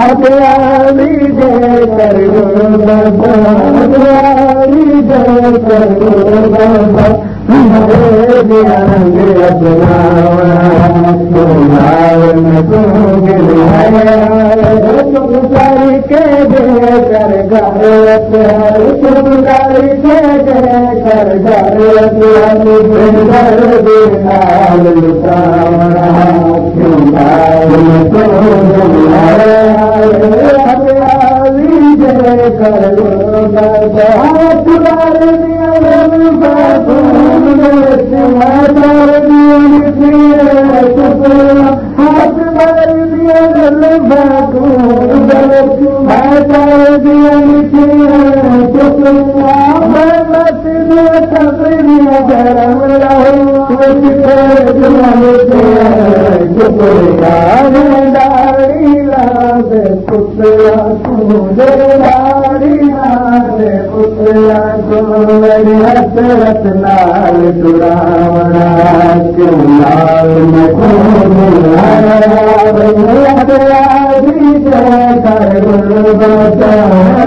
हथियारी जय कर हथियारी जय कर रंग अपनारी के जय कर घर सुंदरी के जय कर घर बेहाल اوو جو جے ناري نال پوتيا گون ليدت رتنال سوراوا رتنال مکھو نال بجھت يا جي سارن جوتا